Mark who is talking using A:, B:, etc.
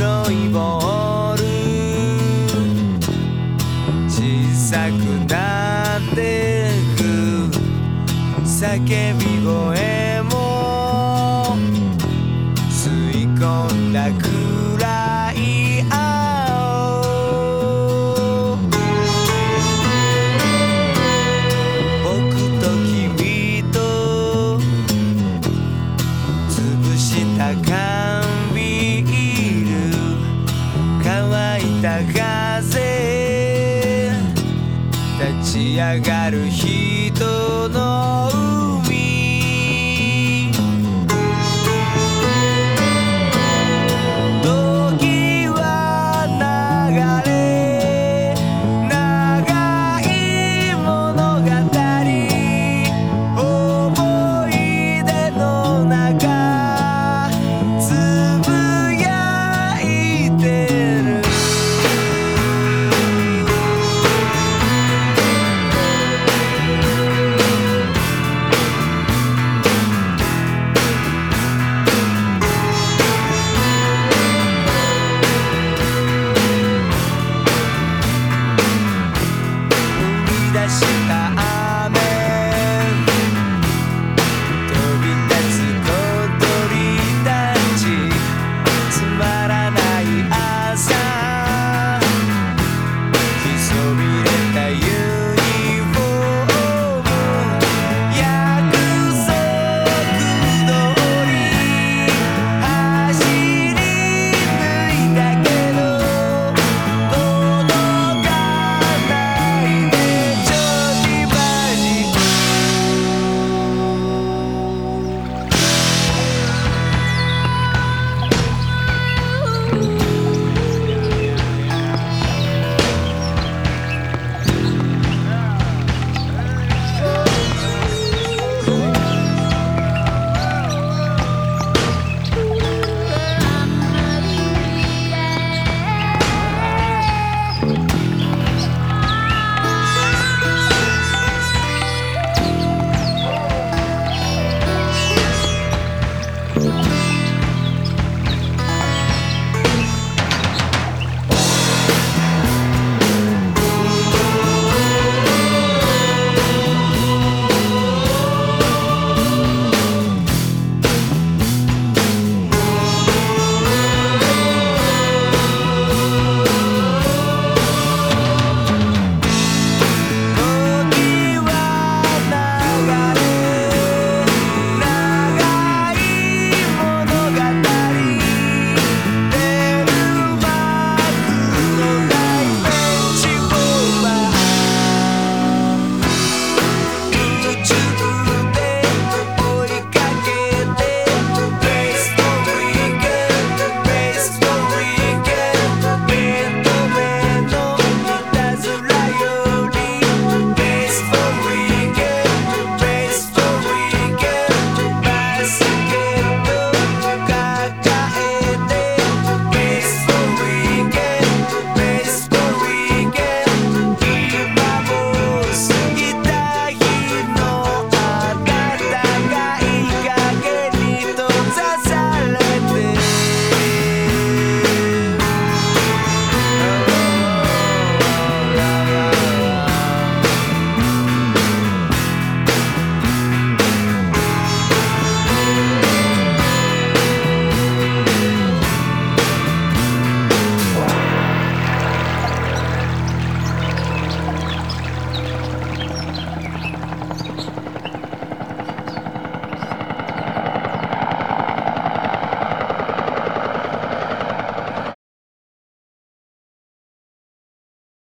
A: 白いボール小さくなってく叫び声も吸い込んだ空乾いた風立ち上がる人の上